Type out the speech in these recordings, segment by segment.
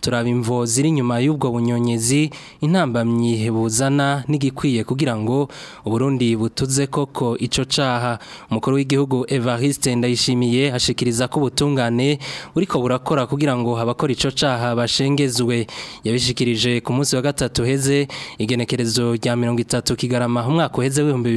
turaba imvo ziri inyuma y'ubwo bunyonyezi intambamyi buzana n'igikwiye kugira ngo uburundi butuze koko ico caha umukuru w'igihugu Evariste Ndayishimiye ashikiriza ko ubutungane buriko burakora kugira ngo abakora ico caha bashengezwe yabishikirije ku munsi wa gatatu heze igenekerezo rya 30 kigarama umwaka uheze w'ibihumbi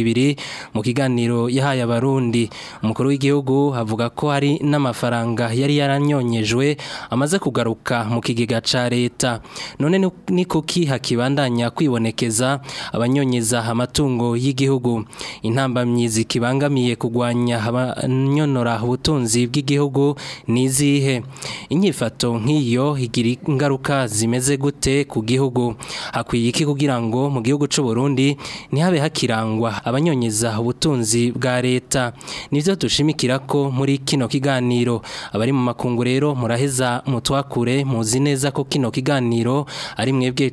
ibiri mu kiganiro yahaye abarundi umukuru w'igihugu avuga ko hari n'amafaranga yari yaranyonyejwe amaze kugaruka mu kigega ca leta none ni kuki hakibandanya kwibonekeza abanyonyeza amatungo y'igihugu intamba myizi kibangamiye kugwanya abanyonora ubutunzi bw'igihugu n’izihe inyifato nk'iyo igira ingaruka zimeze gute ku gihugu hakwiye iki kugira ngo mu gihugu cy'u Burundi nihabe hakirangwa abanyonyeza ubutunzi bwa leta nibyo dushimikira ko muri kino kiganiro abari mu makungu rero muraheza mutwakure muzi neza ko kino kiganiro ari mwebwe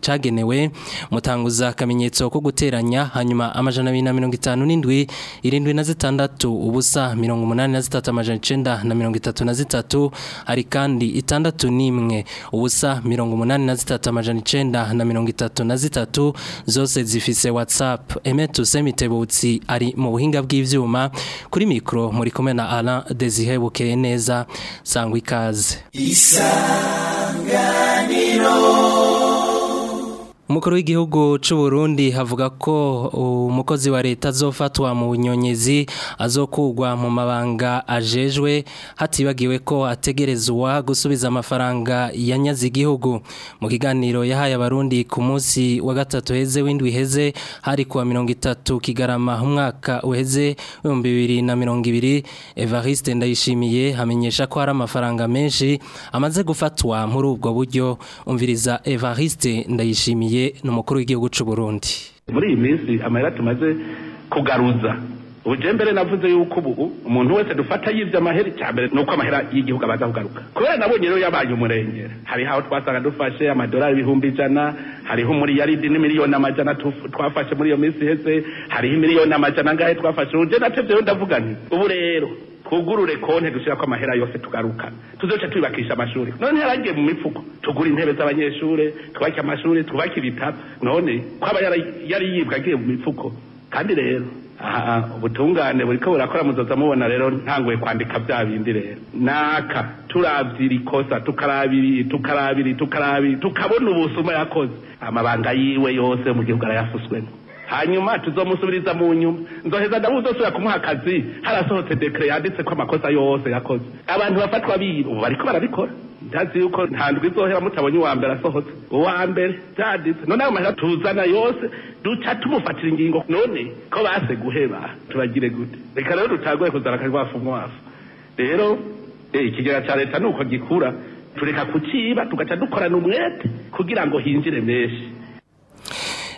cagenewe mutanguza akamenyetso ko guteranya hanyuma amajana makumyabiri na mirongo itanu n'indwi irindwi na zitandatu ubusa mirongo umunani na zitatu amajana icyenda na mirongo itatu na zitatu hari kandi itandatu n'imwe ubusa mirongo umunani na zitatu amajana icyenda na mirongo itatu na zitatu zose zifise WhatsApp emetu semitebutsi ari mu buhinga bw'ibyuma kuri mikoro muri kumwe na ara dezihebukeye neza sangwa ikaze isanganiro umukuru w'igihugu cy'u Burundi havuga ko umukozi wa leta azofatwa mu bunyonyezi azokugwa mu mabanga ajejwe hatibagiwe ko ategerezwa gusubiza amafaranga yanyaze igihugu mu kiganiro yahaye abarundi ku munsi wa gatatu heze w'indwi heze hari kuwa mirongo itatu kigarama umwaka uheze ibihumbi bibiri na mirongo ibiri evariste ndayishimiye hamenyesha ko hari amafaranga menshi amaze gufatwa muri ubwo buryo umviriza evariste ndayishimiye ahagarariye n'umukuru w'igihugu cy'u Burundi muri iyi minsi amayira tumaze kugaruza ubujye mbere navuze yuko ubu umuntu wese dufata yibye amahera cya mbere ni uko amahera y'igihugu abanza kugaruka kubera nabonye rero yabaye umurengera hariho aho twasanga dufashe amadolari ibihumbi ijana hariho umuriyaridi n'imiliyoni amajana twafashe muri iyo minsi iheze hariho imiliyoni amajana angahe twafashe ubujye natebyeyo ndavuga nti ubu rero twugurure konti dushyira ko amahera yose tugaruka, tuzoca twubakisha amashuri none yarangiye mu mifuko tugura intebe z'abanyeshuri twubake amashuri twubake ibitabo none kwaba yari yibwa agiye mu mifuko kandi rero ubutungane buri ko burakora muzoza mubona rero ntanguye kwandika bya bindi rero naka turabye ikosa tukarabiri tukarabiri tukarabiri tukabona ubusuma yakoze amabanga yiwe yose mu gihugu arayasuswemo hanyuma tuzomusubiriza mu nyuma nzoheza nawe uzosubira kumuha akazi harasohotse dekere yanditse ko amakosa yose yakoze abantu bafatwa biba ubu bariko barabikora ntazi yuko nta izohera mutabonye uwa mbere asohotse uwa mbere byanditse none ayo mahera tuzana yose duca tumufatira ingingo none ko base guheba turagire gute reka rero dutangure kuzana akarwafu mwafu rero eh, ikigega cya leta ni uko gikura tureka kukiba tugaca dukorana umwete kugira ngo hinjire menshi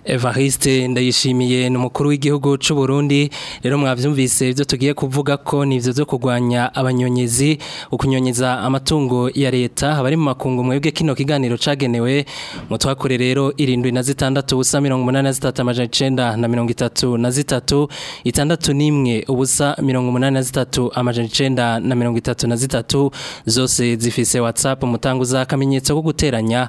Evariste ndayishimiye n’umukuru umukuru w'igihugu cy'u Burundi rero mwavyumvise ibyo tugiye kuvuga ko nivyo zo kugwanya abanyonyezi ukunyonyeza amatungo ya leta abari mu makungu mwebwe kino kiganiro cagenewe mutwakore rero 76 ubusa 183 na 33 itandatu nimwe ubusa 183 amajana 9 na 33 zose zifise WhatsApp umutanguza akamenyetso ko guteranya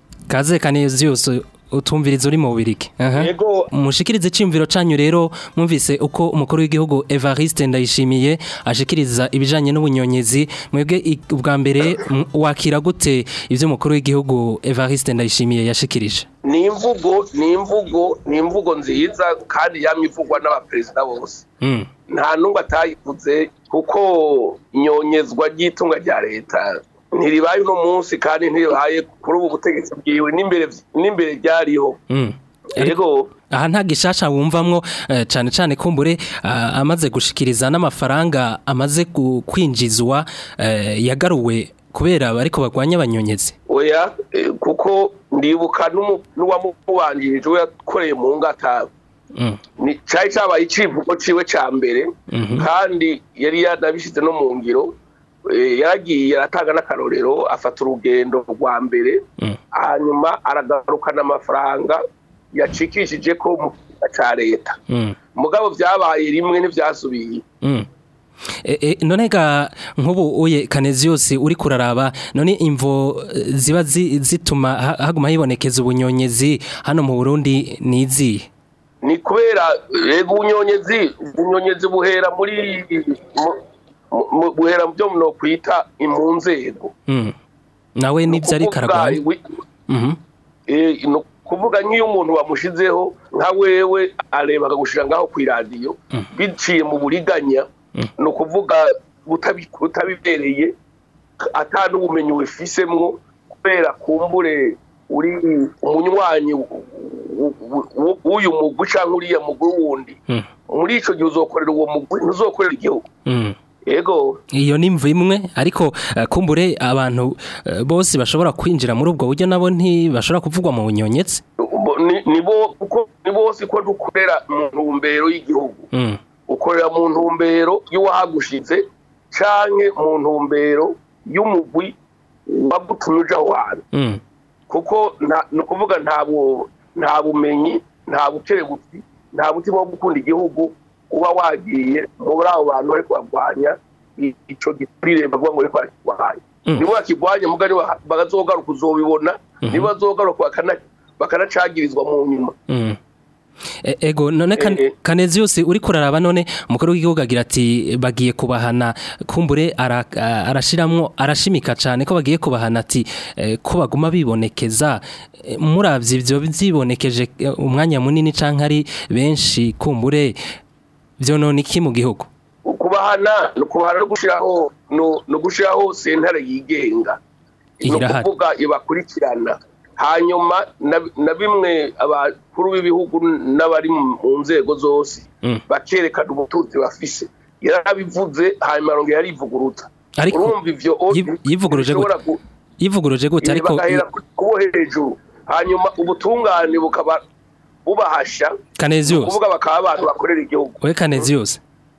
kaze kaneziyose utumvirizo uri mu Bubiligi yego mushikirize cimviro canyu rero mwumvise uko umukuru w'igihugu Evariste Ndayishimiye ashikiriza ibijanye n'ubunyonyezi mwebwe ubwa mbere wakira gute ivyo umukuru w'igihugu Evariste Ndayishimiye yashikirije ni imvugo ni imvugo ni imvugo nziza kandi yamivugwa n'abaperezida bose hmm. nta nubwo atayivuze kuko inyonyezwa ry'itunga rya leta ntiribaye uno munsi kandi ntiribaye kuri ubu butegetsi bwiwe n'imbere byariho yego hmm. aha nta gishasha wumvamwo eh, cyane cyane kumbure eh, amaze gushikiriza n'amafaranga amaze kwinjizwa eh, yagaruwe kubera bariko bagwanya abanyonyezi oya kuko ndibuka n'uwamubanjirije we yakoreye mu ngata hmm. cyari cyabaye icivugo ciwe cya mbere mhm. kandi yari yanabishize no mu ngiro Eh, yaragiye aratanga n'akarorero afata urugendo rwa mbere mm. hanyuma aragarukana n'amafaranga yacikishije ko mu kigega cya leta mm. mugabo byabaye rimwe ntibyasubiye mm. eh, eh, nonega nk'ubu uye kanezi yose uri kuraraba none imvo ziba zituma haguma hibonekeza ubunyonyezi hano mu burundi nizi ni kubera ubunyonyezi ubunyonyezi buhera muri guhera mu byo munokwita mu nzego mm. nawe n'ibyo ari karagari mm-hmm. e, ni ukuvuga nk'iyo umuntu bamushyizeho nka wewe arebaga akagushyira ngaho ku iradiyo mm. biciye mu buriganya mm. ni ukuvuga utabibereye atanubumenyi wifisemwo kubera kumbure uri umunywanyi w'uyu mugwi cyangwa uriya mugwi wundi muri icyo gihe uzokorera uwo mugwi ntuzokorera igihugu yego iyo ni imvu imwe ariko eh, kumbure abantu eh, bose bashobora kwinjira muri ubwo buryo nabo ntibashobora kuvugwa mu bunyonyetse ni bose ko dukorera mu ntumbero y'igihugu mm. ukorera mu ntumbero y'uwahagushitse cyangwa mu ntumbero y'umugwi wagutumye uje aho hantu mm. kuko ni ukuvuga nta bumenyi nta bukerebutsi nta butima wo gukunda igihugu kuba wagiye muri abo bantu bari kubarwanya icyo gipirire bavuga ngo bari kwakirwanya mm. niba wakirwanya mugari bagazogaruka uzobibona niba bazogaruka mm-hmm. bakanacagirizwa mu nyuma mm. e, ego none eh, eh. kanezi yose uri kuraraba none umukuru w'igihugu agira ati bagiye kubahana kumbure arashiramwo arashimika cyane ko bagiye kubahana ati e, ko baguma bibonekeza e, murabye ibyo byibonekeje umwanya munini cyangwa ari benshi kumbure byonona iki mu gihugu ukubahana ni ukubahana no gushyiraho no gushyiraho sentare yigenga ni ibakurikirana hanyuma na bimwe abakuru b'ibihugu n'abari mu nzego zose mm. bakerekana ubutunzi bafise yarabivuze hanyuma rongo yarivugurutsa urumva ibyo yivuguruje gute yivuguruje gute ariko bagahera hanyuma ubutungane bukaba bubahasha kuvuga bakaba abantu bakorera igihugu we kanezi yose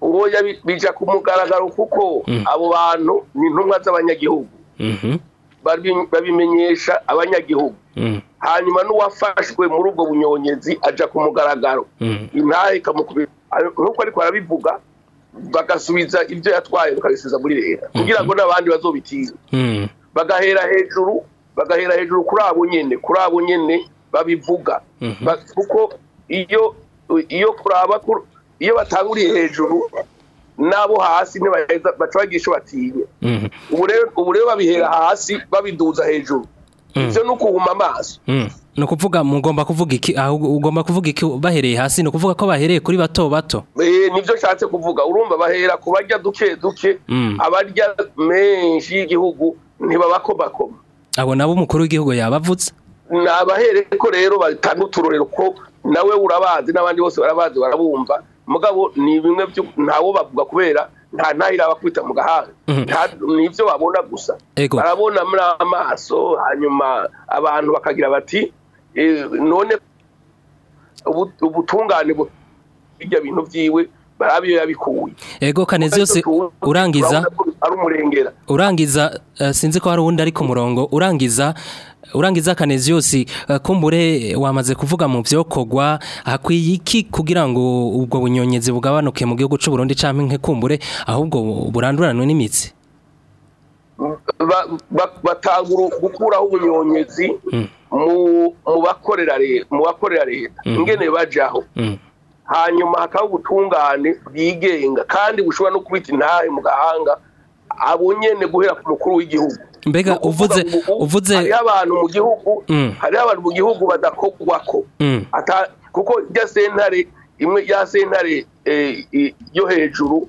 gatoya bija ku kuko mm. abo bantu ni intumwa z'abanyagihugu mm-hmm. babimenyesha abanyagihugu mm. hanyuma n'uwafashwe muri ubwo bunyonyezi ajya ku mugaragaro mm. intahe ikamukubita nk'uko ariko arabivuga bagasubiza ibyo yatwaye bakabisiza muri leta mm-hmm. kugira ngo n'abandi bazobitire bagahera hejuru bagahera hejuru kuri abo nyine kuri abo nyine babivuga mm-hmm. kuko iyo iyo kuraba iyo batanguriye hejuru n'abo hasi baca bagisha batinye mhm. ubu rero babihera hasi babiduza hejuru mhm. ibyo ni ukuhuma amaso mhm. ni ukuvuga mugomba kuvuga iki ah, ugomba kuvuga iki bahereye hasi ni ukuvuga ko bahereye kuri bato bato eh, nibyo nshatse kuvuga urumva bahera ku barya duke duke abarya menshi y'igihugu ntibabakomakoma abo nabo umukuru w'igihugu yabavutse ni abahereko rero batanga uturorero ko nawe urabazi n'abandi bose barabazi barabumva mugabo ni bimwe ntawe bavuga kubera nta ntahira abakwita mu gahanga mhm. ni ibyo babona gusa barabona muri amaso hanyuma abantu bakagira bati eh, none ubutungane bw'ibyo bintu byiwe barabiyo yabikuye ego kanezi yose urangiza urangiza eh, sinzi ko hari uwundi ari ku murongo urangiza urangiza akanezi yose eh, kumbure wamaze kuvuga mu byokogwa hakwiye iki kugira ngo ubwo bunyonyezi bugabanuke mu gihugu cy'u Burundi cyangwa nke kumbure ahubwo buranduranwe n'imitsi batangura gukuraho ubunyonyezi hmm. mu bakorera leta hmm. ingene bajyaho hmm. hanyuma hakaba ubutungane bwigenga kandi bushobora no kubita intahe mu gahanga abo nyine guhera ku mukuru w'igihugu mbega uvuze uvuze hariho abantu mu gihugu mm. hariho abantu mu gihugu badakogwako mm. kuko ya sentare imwe ya sentare eh, yo hejuru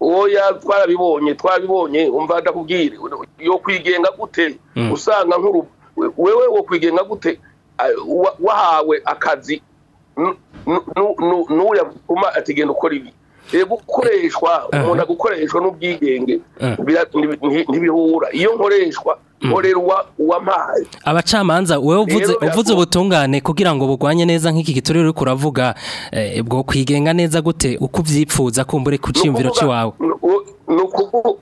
oya twarabibonye twabibonye umva ndakubwire yo kwigenga gute usanga nk'uru wewe wo kwigenga gute wahawe akazi n'uriya atagenda ukora ibi gukoreshwa umuntu agukoreshwa n'ubwigenge ntibihura iyo nkoreshwa hmm. nkorerwa uw'amazi abacamanza wowe uvuze ubutungane kugira ngo bugwanye neza nk'iki giturire uri kuravuga eh, bwo kwigenga neza gute uko ubyipfuza kumbure ku cyiyumviro cy'iwawe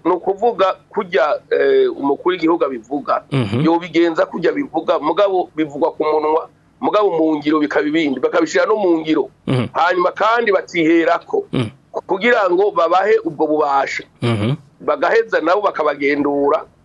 ni ukuvuga kujya eh, umukuru w'igihugu abivuga mhm. yobigenza kujya bivuga mugabo bivugwa ku munwa mugabo mu ngiro bikaba ibindi bakabishyira no mu ngiro mhm. hanyuma kandi batiherako mhm. kugira ngo babahe ubwo bubasha mhm. bagaheza nabo bakabagendura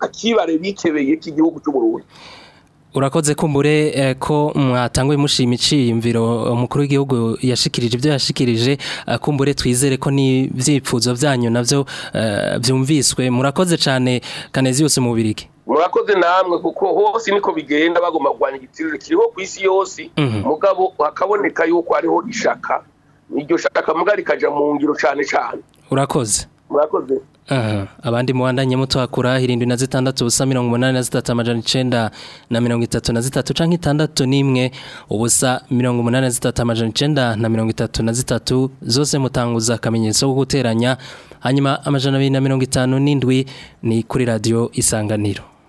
akibare bikebeye k'igihugu cy'uburundi urakoze kumbure ko eh, mwatanguye mushima iciyumviro eh, umukuru w'igihugu yashikirije ibyo yashikirije eh, kumbure twizere ko n'ibyipfuzo byanyu nabyo byumviswe murakoze cyane kanezi yose mu murakoze namwe kuko hose niko bigenda bagomba kurwanya igitsiriro kiriho ku isi yose mhm. mugabo hakaboneka yuko hariho ishaka iryo shaka muga rikajya mu ngiro cyane cyane urakoze murakoze Ah, abandi muwandanye mutuhakura hirindwi na zitandatu ubusa mirongo umunani na zitatu amajana na mirongo itatu na zitatu canke itandatu n'imwe ubusa mirongo umunani zitatu amajana na mirongo itatu na zitatu zose mutanguza akamenyetso ko guteranya hanyuma amajana abiri na mirongo itanu n'indwi ni kuri Radio isanganiro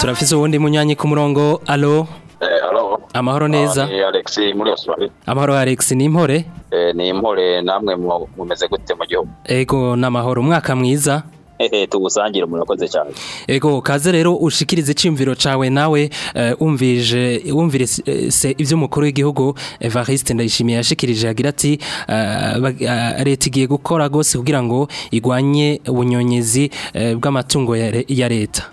turafise uwundi munyanyi ku murongo alo eh, amahoro neza ah, amahoro Alex ni impore eh, ni impore namwe mumeze gute mu gihugu ego ni amahoro umwaka mwiza tugusangire umuntu akoze cyane ego kaze rero ushikirize icyumviro cawe nawe wumvise eh, ibyo umukuru w'igihugu Evariste ndayishimiye yashikirije agira ati leta igiye gukora rwose kugira ngo igwanye ubunyonyezi bw'amatungo ya leta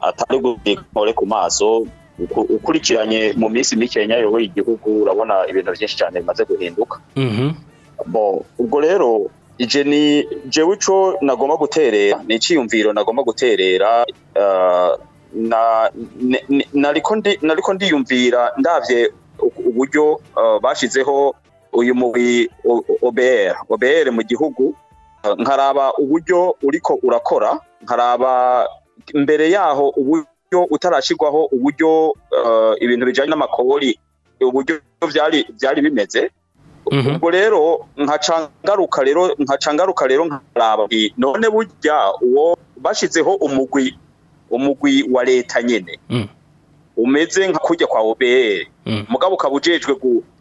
atari guhore ku maso ukurikiranye mu minsi mike yayoboye igihugu urabona ibintu byinshi cyane bimaze guhinduka mm-hmm. ubwo rero jewe ico nagomba guterera ni icyiyumviro nagomba guterera uh, nariko ndiyumvira ndabye uburyo uh, bashyizeho uyu mubiri obr obr mu gihugu uh, nkaraba uburyo uriko urakora nkaraba mbere yaho uburyo buryo utarashyirwaho uburyo eh, ibintu bijyanye n'amakori uburyo byari bimeze mhm. ubwo rero nkacangaruka rero nkacangaruka rero nkaraba none burya uwo bashyizeho umugwi umugwi wa leta nyine mm. umeze nka kujya kwa obr mm. mugabo ukaba ujejwe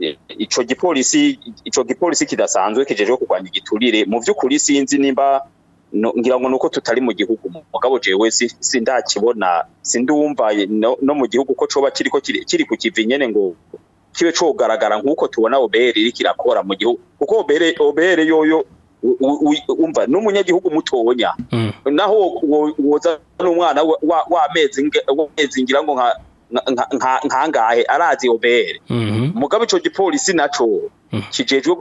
eh, icyo gipolisi icyo gipolisi kidasanzwe kijejeho kugwanya igiturire mu by'ukuri sinzi nimba ngira ngo nuko tutari mu gihugu mugabo jewe sindakibona sindumva no mu gihugu ko coba kiriko kiri ku kivi nyene ngo kibe cogaragara nk'uko tubona obere iriko irakora mu gihugu kuko obere obere yoyo umva n'umunyagihugu mutonya mm. naho woza n'umwana w'amezi ngira ngo nkangahe arazi obere mm-hmm. mugabe ico gipolisi naco mm. kijejwe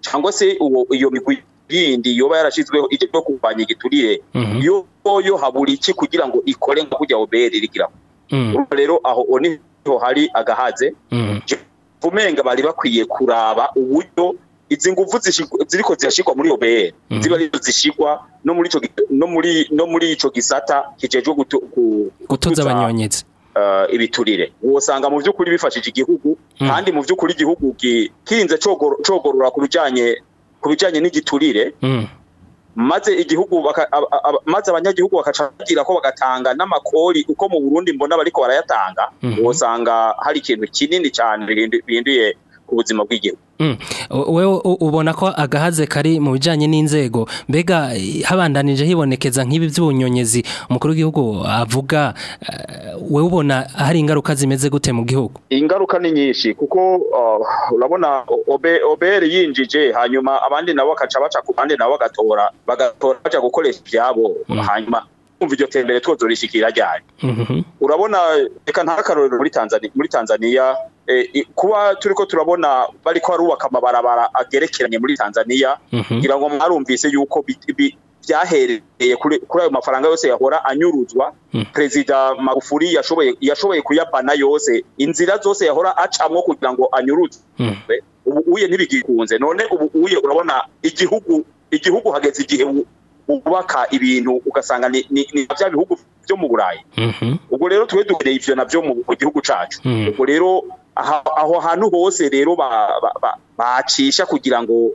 cyangwa se iyo migwi yindi yoba yarashizweho ijejwe kurwanya igiturire mm-hmm. yoyo habura iki kugira ngo ikore nka kurya obere iriko mm. rero aho oni hari agahaze mm. umenga bari bakwiye kuraba uburyo izi nguvu ziriko zirashikwa muri iyo br mm. ziba zishikwa no muri ico no muri no muri ico gisata kijejwe gutuza abanyonyezi eh, ibiturire wosanga mu by'ukuri bifashije igihugu mm. kandi mu by'ukuri igihugu kinze cogorora ku bijanye ku bijanye n'igiturire maze igihugu maze abanyagihugu bakacagira ko bagatanga n'amakori uko mu Burundi mbona bariko barayatanga mhm. usanga hari ikintu kinini cyane bihinduye Ubuzima buzima bw'igihugu mm. wewe ubona ko agahaze kari mu bijyanye n'inzego mbega habandanije hibonekeza nk'ibi by'ubunyonyezi umukuru w'igihugu avuga eh, wowe ubona hari ingaruka zimeze gute mu gihugu ingaruka ni nyinshi kuko ah, urabona oberi yinjije hanyuma abandi nabo bakaca baca ku bandi nabo bagatora bagatora baca gukoresha ibyabo mm. hanyuma kumva iryo tembere twozorishikira ryari mm-hmm. urabona reka nta karorero muri Tanzania Eh, kuba turi ko turabona bari ko harubaka amabarabara agerekeranye muri tanzania ngira mhm. ngo mwarumvise yuko byahereye kuri ayo mafaranga yose yahora anyuruzwa mhm. perezida magufuri yashoboye kuyapana yose inzira zose yahora acamwo kugira ngo anyuruzwe mhm. ubu uye ntibigikunze none ubu uye urabona igihugu igihugu hageze igihe wubaka ibintu ugasanga ni bya bihugu byo mu burayi ubwo rero twe dukeneye ibyo nabyo mu gihugu cyacu ubwo rero aho hantu hose rero bacisha kugira ngo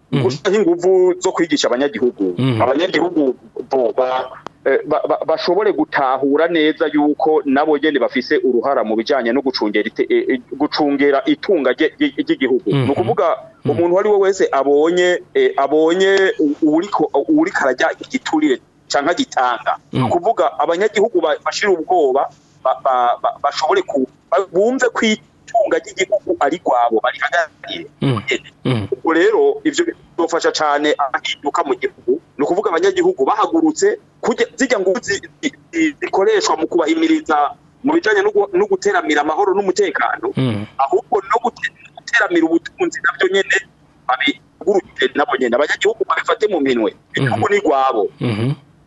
gusa mhm. nk'ingufu zo kwigisha abanyagihugu mhm. abanyagihugu eh, bashobore gutahura neza yuko nabo nyine bafise uruhara mu bijyanye no gucungera eh, eh, itunga ry'igihugu mhm. ni ukuvuga umuntu uwo ari we wese abonye abonye uri karajya igiturire cyangwa gitanga ni ukuvuga abanyagihugu bashira ubwoba bashobore bumve kwita itunga ry'igihugu ari kwabo barihagarariye mm. mm. ubwo rero ibyo bizofasha cyane abahinduka mu gihugu ni ukuvuga abanyagihugu bahagurutse zijya ngo zikoreshwa mu kubahimiriza mu bijyanye no guteramira amahoro n'umutekano mm. ahubwo no guteramira ubutunzi nabyo nyine babigurukire nabo nyine abanyagihugu babifate mu minwe mm-hmm. igihugu ni rwabo mm-hmm.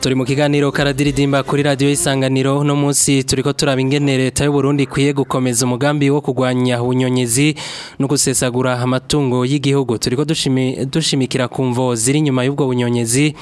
turi mu kiganiro karadiridimba kuri Radio isanganiro uno munsi turi ko turaba ingene leta y'uburundi ikwiye gukomeza umugambi wo kugwanya ubunyonyizi no gusesagura amatungo y'igihugu turi ko dushimikira ku mvo ziri nyuma y'ubwo bunyonyizi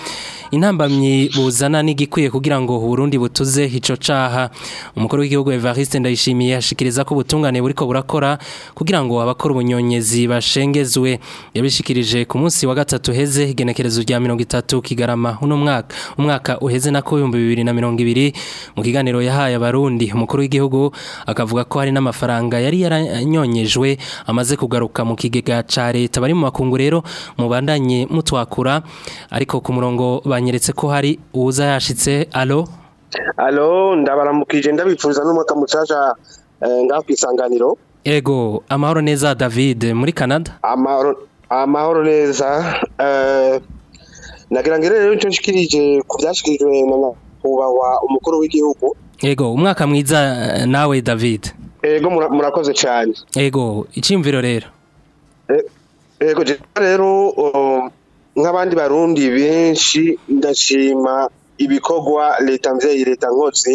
intambamyi buzana n'igikwiye kugira ngo Burundi butuze icyo caha umukuru w'igihugu evariste ndayishimiye ashikiriza ko ubutungane ko burakora kugira ngo abakora ubunyonyezi bashengezwe yabishikirije ku munsi wa gatatu heze igenekerezo rya mirongo itatu kigarama uno mwaka umwaka uheze na ibihumbi bibiri na mirongo ibiri mu kiganiro yahaye abarundi umukuru w'igihugu akavuga ko hari n'amafaranga yari yaranyonyejwe amaze kugaruka mu kigega ca leta bari mu makungu rero mubandanye mutwakura ariko ku murongo banyeretse ko hari uwuza yashitse alo alo ndabaramukije ndabipfuza n'umwaka mucaca eh, ngaho kwisanganiro ego amahoro neza David muri Canada amahoro amahoro neza eh nagira ngo rero nicyo nshikirije ku byashyikirijwe na nyakubahwa umukuru w'igihugu yego umwaka mwiza eh, nawe david yego murakoze cyane yego icyumviro rero eh, yego rero nk'abandi barundi benshi ndashima ibikorwa leta mvyeyi leta nkozi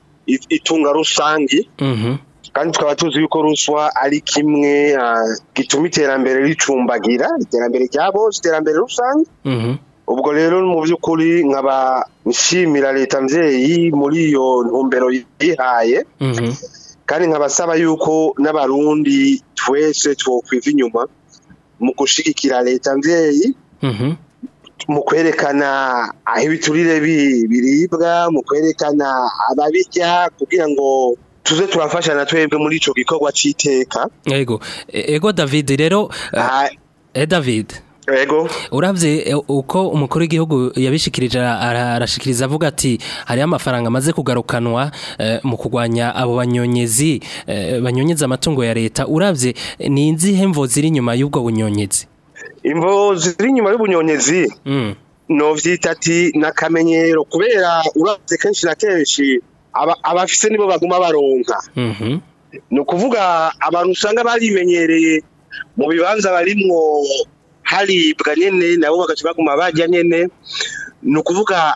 itunga rusange mhm. kandi tukaba tuzi yuko ruswa ari kimwe ah, gituma iterambere ricumbagira iterambere rya bose iterambere rusange mhm. ubwo rero mu by'ukuri nkaba nshimira leta mvyeyi muri iyo ntumbero yihaye mhm. kandi nkabasaba yuko n'abarundi twese twokwiva inyuma mu gushigikira leta mvyeyi mhm. mu kwerekana aho ibiturire biribwa mu kwerekana ababijya kugira ngo tuze turafasha na twebwe muri icyo gikorwa c'iteka yego e-, ego david rero ah. eh david urabye e, uko umukuru w'igihugu yabishikirije arashikiriza avuga ati hari amafaranga amaze kugarukanwa e, mu kugwanya abo banyonyezi e, banyonyeza amatungo ya leta urabye ni inzihe mvo ziri inyuma y'ubwo bunyonyezi imvo ziri inyuma y'ubunyonyezi mm. ntubyita ati ni kubera urabye kenshi na kenshi abafise nibo baguma baronka mhm. ni kuvuga abantu usanga barimenyereye mu bibanza barimwo haribwa nyine nabo bagaca baguma bajya nyine ni ukuvuga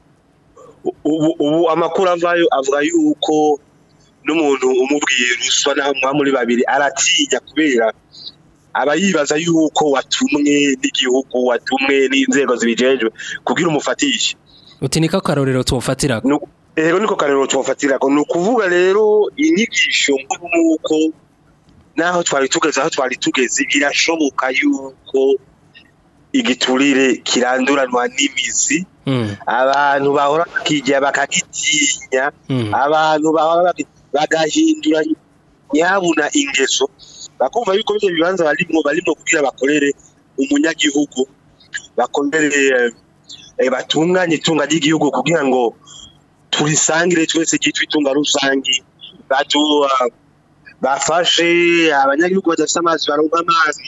ubu amakuru avayo avuga yuko n'umuntu umubwiye ruswa naho muba muri babiri aratinya kubera abayibaza yuko watumwe n'igihugu watumwe n'inzego zibijejwe kugira umufatishe uti niko karorero tuwufatira rero niko karorero tuwufatira ni ukuvuga rero inyigisho nk'uko naho twari tugeze aho twari tugeze birashoboka yuko igiturire kiranduranwa n'imizi hmm. abantu bahora bakigira bakagitinya hmm. abantu bahora bagahindura nyabuna ingeso bakumva yuko bino bibanza barimo barimo kugira bakorere umunyagihugu bakorere eh, Eh, batunganye itunga ry'igihugu kugira ngo turisangire twese ryitwa itunga rusange bafashe abanyagihugu badafite amazi baronka amazi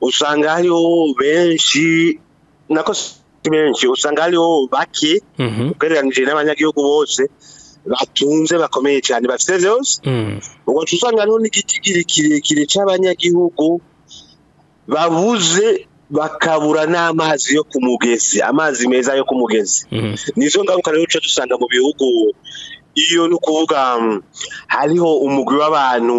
usanga hariho benshi nako benshi usanga hariho bake mm-hmm. ugereranije n'abanyagihugu bose batunze bakomeye cyane bafite byose ubwo hmm. usanga hariho n'igitigiri kirekire cy'abanyagihugu babuze bakabura n'amazi yo ku mugezi amazi meza yo ku mugezi hmm. nizo ngaruka rero duca dusanga mu bihugu iyo ni ukuvuga hariho umugwi w'abantu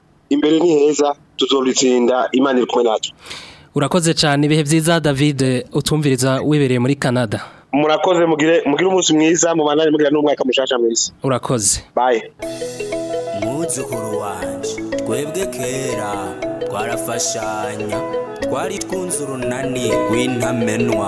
imbere ni heza tuzorutsinda imana iri kumwe natwe urakoze cyane ibihe byiza david utumviriza wibereye muri canada murakoze mugire umunsi mwiza mubanane mugira n'umwaka mushasha mwiza urakoze baye mwuzukuru wanje twebwe kera twarafashanya twari twunze urunani rw'intamenwa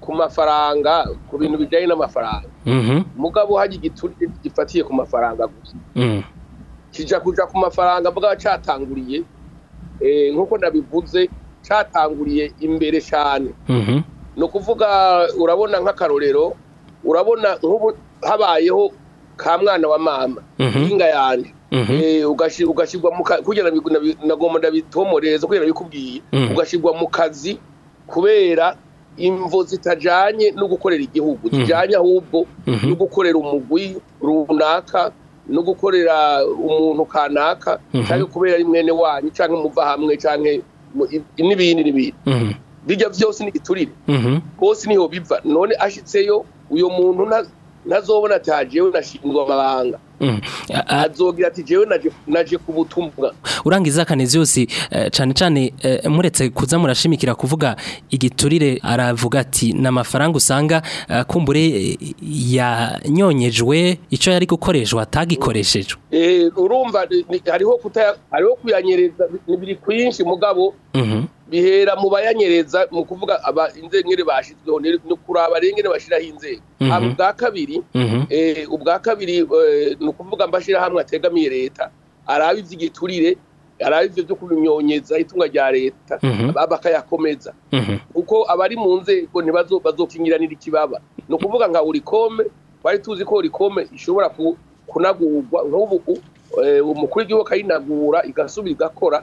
ku mafaranga ku bintu bijyanye n'amafaranga mhm. mugabo hari igiturire gifatiye ku mafaranga gusa mhm. kijya kujya ku mafaranga bwaba cyatanguriye eh, nk'uko nabivuze cyatanguriye imbere cyane mhm. no kuvuga urabona nk'akarorero urabona nk'ubu habayeho ka mwana wa mama mhm. inga yanjye mhm. eh, ugashyirwa mu kazi kugira ngo nagomba ndabitomoreze kubera bikubwiye ugashyirwa mu kazi kubera imvo zitajyanye no gukorera igihugu kijyanye ahubwo no gukorera umugwi runaka no gukorera umuntu kanaka cyangwa kubera ari mwene wanyu cyangwa muva hamwe cyangwa n'ibindi n'ibindi mhm. bijya byose n'igiturire hose mhm. niho biva none ashitseyo uyo muntu nazobona ati hajewe nashinzwe amabanga mhm. azogira ati jewe naje ku butumwa urangiza kanezi yose eh, cyane cyane eh, muretse kuza murashimikira kuvuga igiturire aravuga ati namafaranga usanga eh, kumbure yanyonyejwe icyo yari gukoreshwa atagikoreshejwe urumva hariho kuyanyereza ni biri kwinshi mugabo Mm-hmm. bihera mu bayanyereza mu kuvuga inzego bashyizweho no kuri abarengere bashyiraho inzego mm-hmm. haba ubwa kabiri mm-hmm. eh, ubwa kabiri eh, ni ukuvuga hamwe ategamiye leta araba iby'igiturire araba ibyo byo kumyonyeza itunga rya leta bakayakomeza kuko abari mu nzego ntibazokingiranira ikibaba ni ukuvuga nka urikome twari tuzi ko urikome ishobora kunagurwa nk'ubu eh, umukuru w'igihugu akayinagura igasubira igakora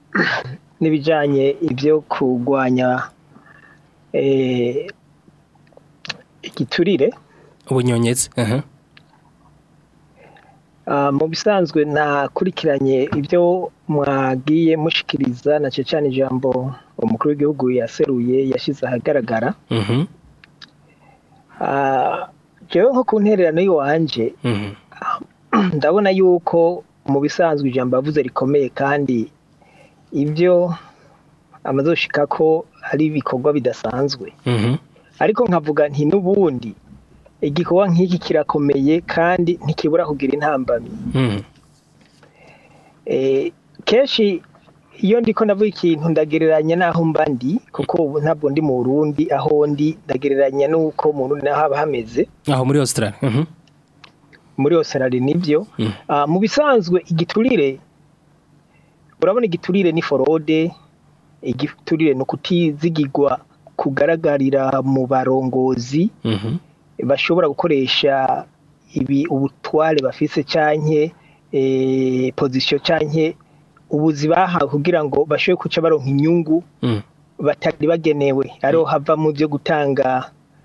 n'ibijyanye ibyo kugwanya Eh, igiturire ubunyonyezi uh-huh. ah, mu bisanzwe nakurikiranye ibyo mwagiye mushikiriza na cyane ijambo umukuru w'igihugu yaseruye yashyize ahagaragara njyewe uh-huh. ah, nko ku ntererano y'iwanjye uh-huh. ndabona yuko mu bisanzwe ijambo yavuze rikomeye kandi ibyo amaze ko ari ibikorwa bidasanzwe mm-hmm. ariko nkavuga nti n'ubundi igikorwa nk'iki kirakomeye kandi ntikibura kugira intambamyi mm-hmm. e, kenshi iyo ndiko ndavuga ikintu ndagereranya n'aho mba ndi kuko ubu ntabwo ndi mu Burundi aho ndi ndagereranya n'uko mu Burundi naho haba hameze aho muri Australia mm-hmm. muri Australia nibyo mm. ah, mu bisanzwe igiturire urabona igiturire ni forode igiturire ni ukutizigirwa kugaragarira mu barongozi mm-hmm. bashobora gukoresha ibi ubutware bafise canke eh, pozisiyo canke ubuzi bahawe kugira ngo bashobore kuca baronka inyungu mm. batari bagenewe ariho mm. hava mu byo gutanga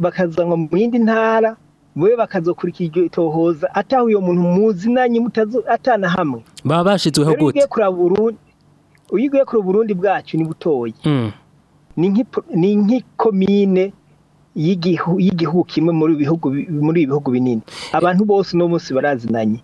bakazanwa mu yindi ntara we bakazokurikira iryo itohoza ataho uyu muntu muzi nanyi atana hamwe baba bashitsweho gute ugiye kure burundi bwacu ni butoyi mm. ni nk'ikomine y'igihugu kimwe muri ibi bihugu binini abantu bose uno munsi barazinanye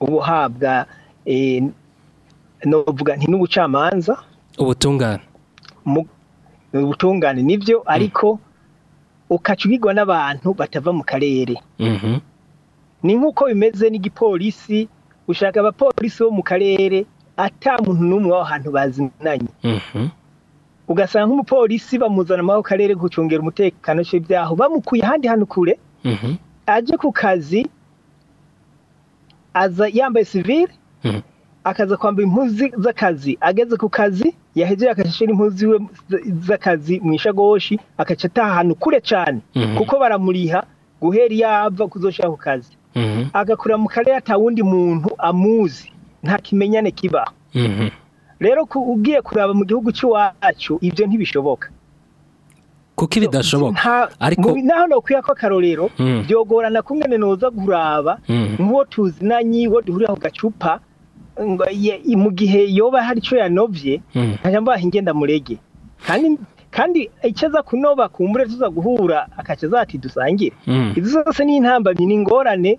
uba uhabwa eh, nti n'ubucamanza ubutungane ubutungane nibyo mm. ariko ukaca n'abantu batava mu karere mm-hmm. ni nk'uko bimeze n'igipolisi ushaka abapolisi bo mu karere atamuntu n'umwe w'ahantu bazinanye mm-hmm. ugasanga nk'umupolisi bamuzana muri ako karere gucungera umutekano cy'ibyaha bamukuye ahandi hantu kure mm-hmm. ajye ku kazi aza yambaye sivire hmm. akaza kwambara impuzu z'akazi ageze ku kazi yahejeje akashira impuzu z'akazi mu ishagoshi akaca ataha ahantu kure cyane hmm. kuko baramuriha guhera iyo ava kuzoshaka ku kazi hmm. agakura mu karere atawundi muntu amuzi nta kimenyane kibaho rero ugiye kuraba mu gihugu cy'iwacu ibyo ntibishoboka kuko ibidashoboka ariko naho nokwiha ko akarorero hmm. byogorana kumwe noza kuraba hmm. nk'uwo tuzinanye uwo duhurira ku gacupa mu gihe yoba hari icyo yanovye hmm. nkajya mbaha ingenda murege kandi kandi icaza kunoba kumbure tuza guhura akacaza ati dusangire izo zose ni intambamyi ni ingorane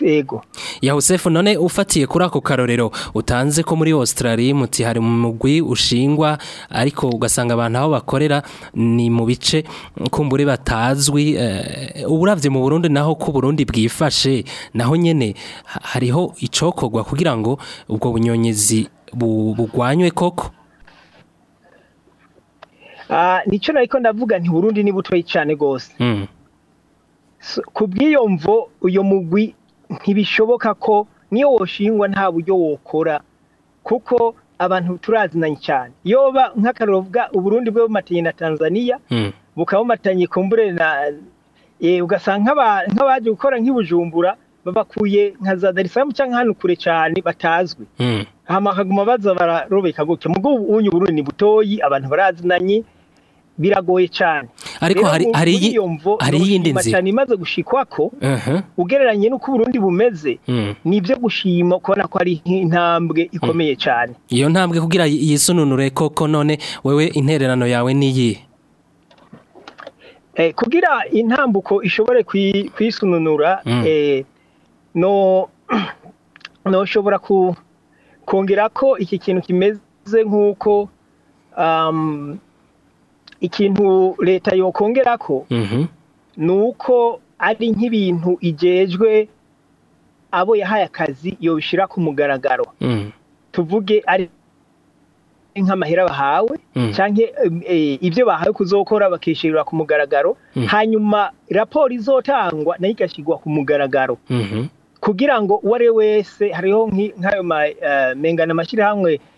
ego ya Hosefu none ufatiye kuri ako karorero utanze ko muri Australia muti hari mu mugwi ushingwa ariko ugasanga abantu aho bakorera ni mu bice kumbure batazwi eh, uburavye mu Burundi naho ku Burundi bwifashe naho nyene hariho icokogwa kugira ngo ubwo bunyonyezi bugwanywe koko ah, nicyo nariko ndavuga nti burundi ni butoyi cyane rwose hmm. ku bw'iyo mvo uyu mugwi ntibishoboka ko niyo woshingwa nta buryo wokora kuko abantu turazinanye cyane yoba nk'akarovuga uburundi bwe bumatanye na tanzania hmm. bukaba bumatanye kumbure na eh, ugasanga nk'abaje gukora nk'ibujumbura babakuye nka za darisaramu cyangwa hano kure cyane batazwi hmm. hama haguma baza bararobeka guke mugo unyu burundi butoyi abantu barazinanye biragoye cyane ariko hari hari yindi nzira cyane imaze gushikwako ugereranye n'uko Burundi bumeze hmm. nibyo gushima kubona ko ari intambwe hmm. ikomeye cyane iyo ntambwe kugira yisununure koko none wewe intererano yawe niyi eh kugira intambuko ishobore kwisununura hmm. eh no no shobora ku kongera ko iki kintu kimeze nk'uko um, ikintu leta yokongera ko mm-hmm. ni uko ari nk'ibintu igejwe abo yahaye akazi yobishyira ku mugaragaro mm-hmm. tuvuge ari nk'amahera bahawe mm-hmm. cyangwa eh, ibyo bahawe kuzokora bakishyurira ku mugaragaro hanyuma raporo izotangwa nayo igashyirwa ku mugaragaro kugira ngo uwo ari we wese hariho nk'ayo menga n'amashyirahamwe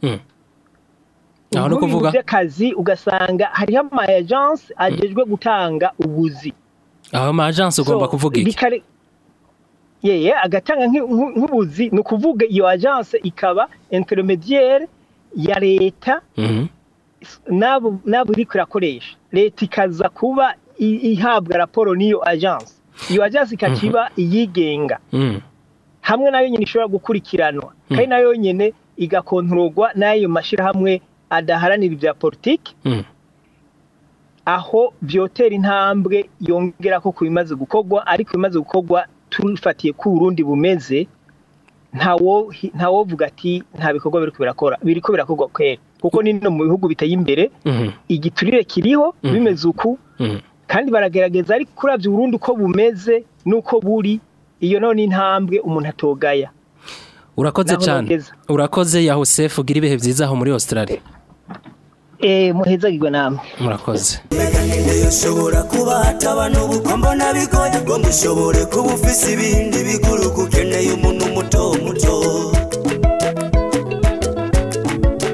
hmm. ubu by'akazi ugasanga hariho ama agence hmm. agejwe gutanga ubuzi aho ama agence ugomba kuvuga iki yeye agatanga nk'ubuzi ni ukuvuga iyo agence ikaba intermediaire ya leta hmm. n'abo iri kurakoresha leta ikaza kuba ihabwa raporo n'iyo agence yuwa jessica kiba mhm. iyigenga mm. hamwe nayo nyine ishobora gukurikiranwa mm. kandi nayo nyine igakontororwa n'ayo mashyirahamwe adaharanira ibya politiki mm. aho byotera intambwe yongera ko ku bimaze gukorwa ariko ibimaze gukorwa tubifatiye ku uburundi bumeze ntawovuga ati nta bikorwa biri birakora biri ko birakorwa kwera kuko ni no mu bihugu biteye imbere mm-hmm. igiturire kiriho mm-hmm. bimeze uku mm-hmm. kandi baragerageza ari kurabye uburundi uko bumeze n'uko buri iyo none intambwe umuntu atogaya urakoze cyane urakoze yahosefu ugira ibihe byiza aho muri australia eee eh, muhezagirwa namwe murakoze ushobora kuba hatabana ubukwe mbona ngo mushobore kuba ufise ibindi bikuru ukeneye umuntu muto muto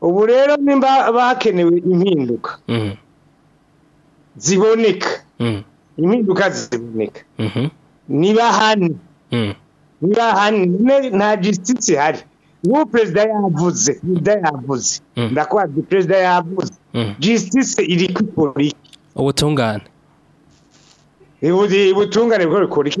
ubu rero nimba bakenewe impinduka mm-hmm. ziboneka mm-hmm. impinduka ziboneka mm-hmm. niba hano niba hano nta gisitsi ihari ubu perezida yavuze perezida yavuze ndakwazi perezida yavuze gisitisi iri ku ipoliki ubutungane ubutungane bwo ipoliki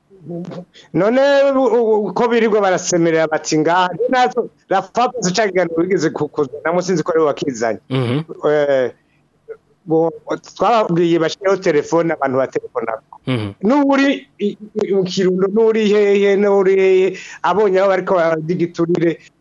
none uko birirwa barasemerera bati ngaha nazo rafapu zica iganiro bigeze kuzanamo sinzi ko ari wakizanye mhm. eh, twababwiye bashyireho telefone abantu batelefonako mhm. n'uri ikirundo n'uri hehe n'uri hehe abonye aho bariko baradigiturire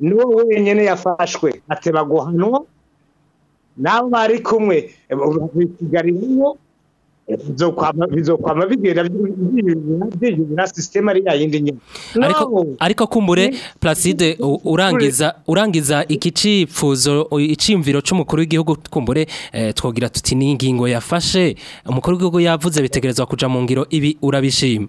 niwo wenyine yafashwe bateba guhanwa n'abo bari kumwe bisigariyeyo bizokwama bigenda byiyumvira sisiteme ari yayindi nyine ariko kumbure placide urangiza urangiza iki cyifuzo icyimviro cy'umukuru w'igihugu kumbure twogira tuti ni ingingo yafashe umukuru w'igihugu yavuze bitegerezwa kujya mu ngiro ibi urabishima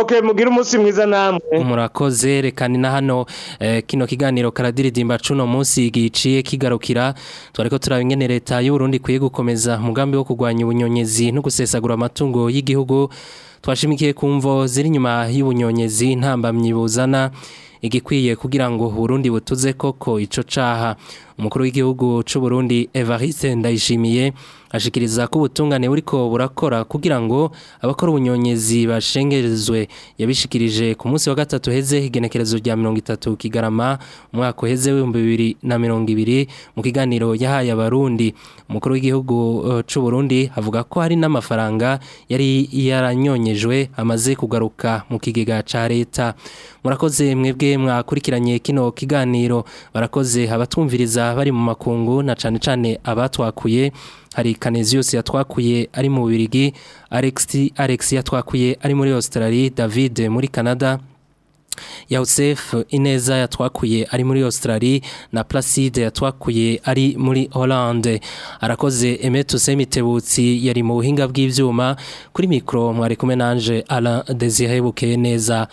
ok mugire umunsi mwiza namwe murakoze rekani na hano eh, kino kiganiro karadiridimba cuno munsi giciye kigarukira twari ko turaba ingene leta y'uburundi ikwiye gukomeza umugambi wo kugwanya ubunyonyezi no gusesagura amatungo y'igihugu twashimikiye kumvo mvo ziri inyuma y'ubunyonyezi ntambamyi buzana igikwiye kugira ngo urundi butuze koko ico caha umukuru w'igihugu cy'u Burundi Evariste Ndayishimiye ashikiriza ko ubutungane buriko burakora kugira ngo abakora ubunyonyezi bashengerezwe yabishikirije ku munsi wa gatatu heze igenekerezo rya itatu kigarama umwaka heze w'ibihumbi bibiri na mirongo ibiri mu kiganiro yahaye abarundi umukuru w'igihugu uh, cy'u Burundi avuga ko hari n'amafaranga yari yaranyonyejwe amaze kugaruka mu kigega ca leta murakoze mwebwe mwakurikiranye kino kiganiro barakoze abatwumviriza bari mu makungu na cyane cyane abatwakuye hari Canesius yatwakuye ari mu Bubiligi Alex Alex yatwakuye ari muri Australia David muri Canada Yosef Ineza yatwakuye ari muri Australia na Placide yatwakuye ari muri Hollande arakoze Emeto Semitebutsi yari mu buhinga bw'ivyuma kuri micro mwari kumwe nanje Alain Désiré Bukeneza